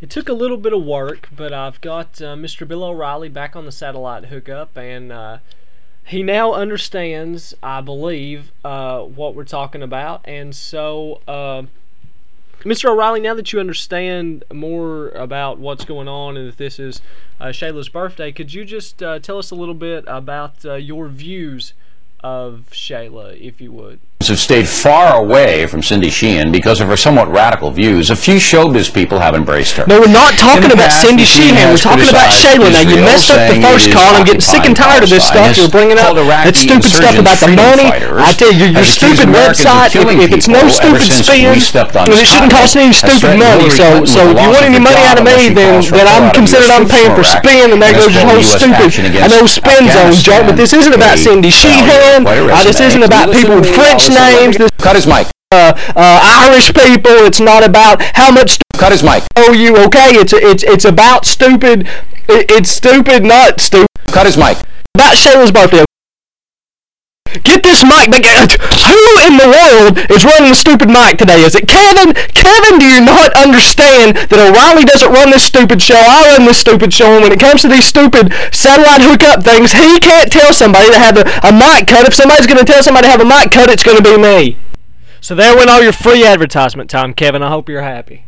It took a little bit of work, but I've got uh, Mr. Bill O'Reilly back on the satellite hookup, and uh, he now understands, I believe, uh, what we're talking about. And so, uh, Mr. O'Reilly, now that you understand more about what's going on and that this is uh, Shayla's birthday, could you just uh, tell us a little bit about your views of Shayla, if you would? Have stayed far away from Cindy Sheehan because of her somewhat radical views. A few showbiz people have embraced her. No, we're not talking about past, Cindy Sheehan. We're talking about Shayla. Now, you messed up the first call. I'm getting sick and tired of this stuff. You're bringing up that stupid stuff about the money. I tell you, your, stupid website, if, if it's no stupid spin, then it shouldn't cost any stupid money. So, so if you want any money out of me, then, then I'm considered I'm paying for spin, and there goes your whole stupid. I know spin zone joke, but this isn't about Cindy Sheehan. This isn't about people with French names. This Cut his mic. Uh, uh, Irish people. It's not about how much. Cut his mic. Oh, you okay? It's it's it's about stupid. it's stupid, not stupid. Cut his mic. About Shayla's birthday. Get this mic back. Who in the world is running the stupid mic today? Is it Kevin? Kevin, do you not understand that O'Reilly doesn't run this stupid show? I run this stupid show, and when it comes to these stupid satellite hookup things, he can't tell somebody to have a, a mic cut. If somebody's going to tell somebody to have a mic cut, it's going to be me. So there went all your free advertisement time, Kevin. I hope you're happy.